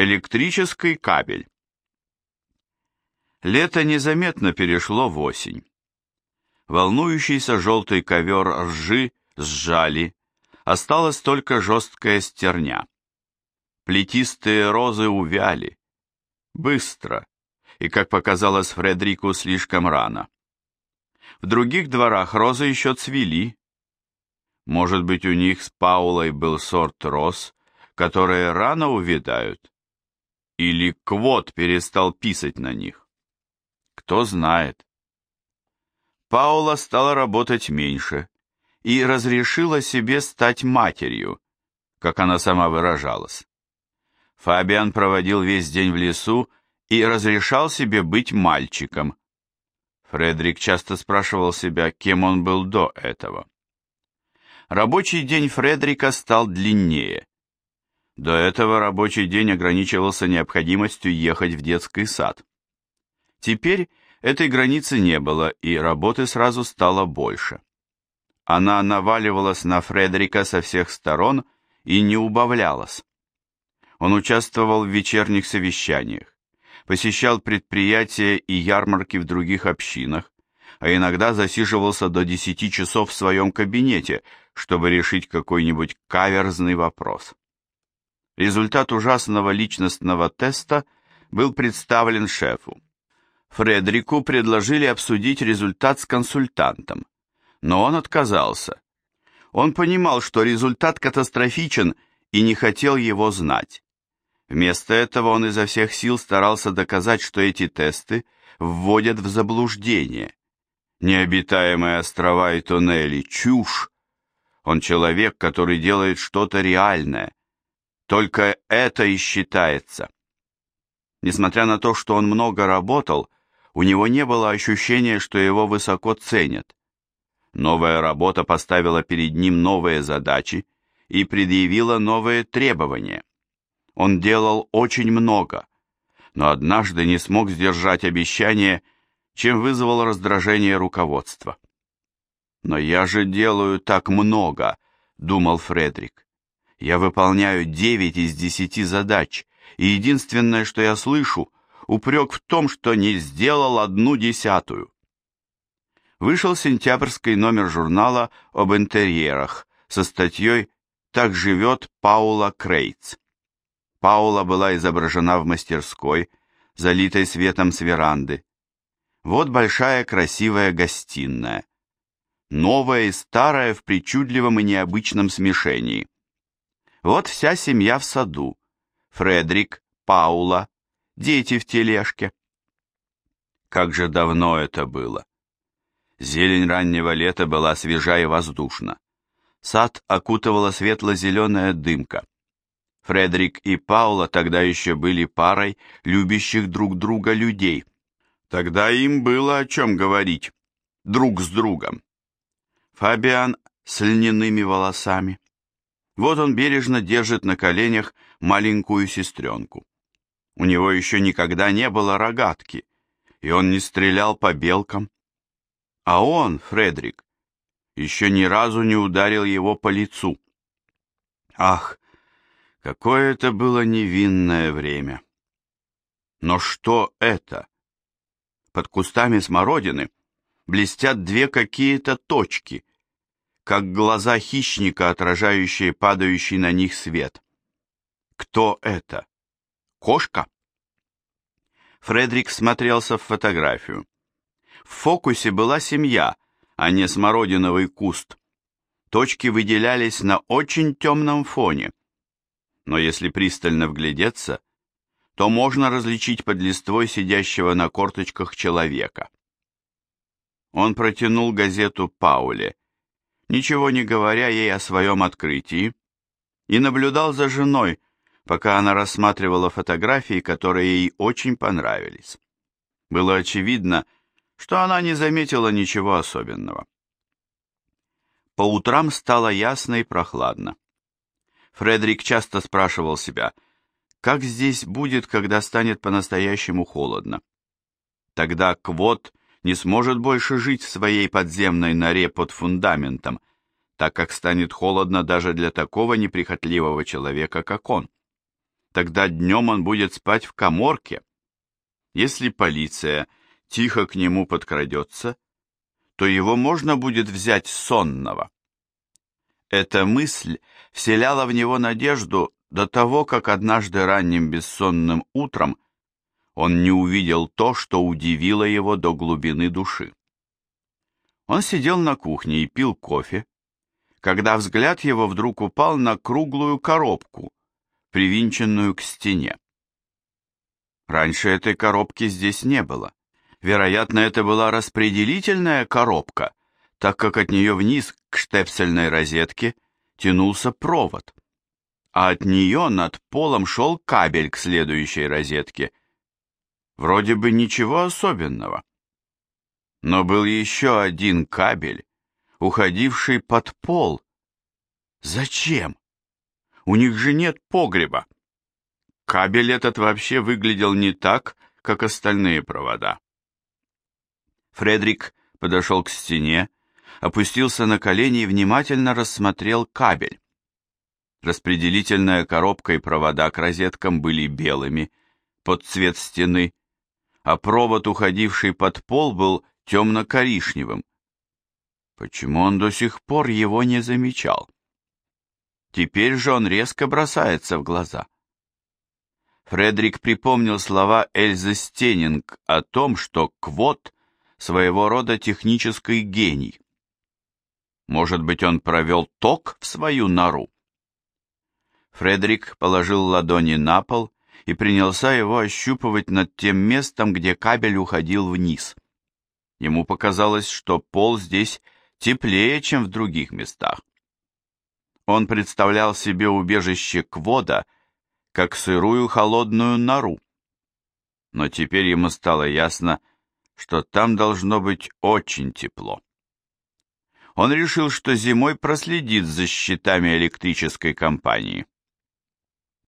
Электрический кабель. Лето незаметно перешло в осень. Волнующийся желтый ковер ржи сжали, осталась только жесткая стерня. Плетистые розы увяли. Быстро, и, как показалось Фредрику, слишком рано. В других дворах розы еще цвели. Может быть, у них с Паулой был сорт роз, которые рано увядают? Или Квот перестал писать на них? Кто знает. Паула стала работать меньше и разрешила себе стать матерью, как она сама выражалась. Фабиан проводил весь день в лесу и разрешал себе быть мальчиком. Фредерик часто спрашивал себя, кем он был до этого. Рабочий день Фредерика стал длиннее. До этого рабочий день ограничивался необходимостью ехать в детский сад. Теперь этой границы не было, и работы сразу стало больше. Она наваливалась на Фредерика со всех сторон и не убавлялась. Он участвовал в вечерних совещаниях, посещал предприятия и ярмарки в других общинах, а иногда засиживался до 10 часов в своем кабинете, чтобы решить какой-нибудь каверзный вопрос. Результат ужасного личностного теста был представлен шефу. Фредерику предложили обсудить результат с консультантом, но он отказался. Он понимал, что результат катастрофичен и не хотел его знать. Вместо этого он изо всех сил старался доказать, что эти тесты вводят в заблуждение. Необитаемые острова и туннели – чушь. Он человек, который делает что-то реальное. Только это и считается. Несмотря на то, что он много работал, у него не было ощущения, что его высоко ценят. Новая работа поставила перед ним новые задачи и предъявила новые требования. Он делал очень много, но однажды не смог сдержать обещание, чем вызвал раздражение руководства. «Но я же делаю так много», — думал Фредерик. «Я выполняю девять из десяти задач, и единственное, что я слышу, упрек в том, что не сделал одну десятую». Вышел сентябрьский номер журнала об интерьерах со статьей «Так живет Паула Крейтс». Паула была изображена в мастерской, залитой светом с веранды. Вот большая красивая гостиная. Новая и старая в причудливом и необычном смешении. Вот вся семья в саду. Фредрик, Паула, дети в тележке. Как же давно это было. Зелень раннего лета была свежа и воздушна. Сад окутывала светло-зеленая дымка. Фредерик и Паула тогда еще были парой любящих друг друга людей. Тогда им было о чем говорить друг с другом. Фабиан с льняными волосами. Вот он бережно держит на коленях маленькую сестренку. У него еще никогда не было рогатки, и он не стрелял по белкам. А он, Фредерик, еще ни разу не ударил его по лицу. Ах, Какое это было невинное время. Но что это? Под кустами смородины блестят две какие-то точки, как глаза хищника, отражающие падающий на них свет. Кто это? Кошка? Фредерик смотрелся в фотографию. В фокусе была семья, а не смородиновый куст. Точки выделялись на очень темном фоне но если пристально вглядеться, то можно различить под листвой сидящего на корточках человека. Он протянул газету Пауле, ничего не говоря ей о своем открытии, и наблюдал за женой, пока она рассматривала фотографии, которые ей очень понравились. Было очевидно, что она не заметила ничего особенного. По утрам стало ясно и прохладно. Фредерик часто спрашивал себя, как здесь будет, когда станет по-настоящему холодно. Тогда Квот не сможет больше жить в своей подземной норе под фундаментом, так как станет холодно даже для такого неприхотливого человека, как он. Тогда днем он будет спать в коморке. Если полиция тихо к нему подкрадется, то его можно будет взять сонного. Эта мысль вселяла в него надежду до того, как однажды ранним бессонным утром он не увидел то, что удивило его до глубины души. Он сидел на кухне и пил кофе, когда взгляд его вдруг упал на круглую коробку, привинченную к стене. Раньше этой коробки здесь не было. Вероятно, это была распределительная коробка, так как от нее вниз к штепсельной розетке тянулся провод, а от нее над полом шел кабель к следующей розетке. Вроде бы ничего особенного. Но был еще один кабель, уходивший под пол. Зачем? У них же нет погреба. Кабель этот вообще выглядел не так, как остальные провода. Фредерик подошел к стене, опустился на колени и внимательно рассмотрел кабель. Распределительная коробка и провода к розеткам были белыми, под цвет стены, а провод, уходивший под пол, был темно-коричневым. Почему он до сих пор его не замечал? Теперь же он резко бросается в глаза. Фредерик припомнил слова Эльзы Стенинг о том, что Квот — своего рода технический гений. Может быть, он провел ток в свою нору? Фредерик положил ладони на пол и принялся его ощупывать над тем местом, где кабель уходил вниз. Ему показалось, что пол здесь теплее, чем в других местах. Он представлял себе убежище Квода как сырую холодную нору. Но теперь ему стало ясно, что там должно быть очень тепло. Он решил, что зимой проследит за счетами электрической компании.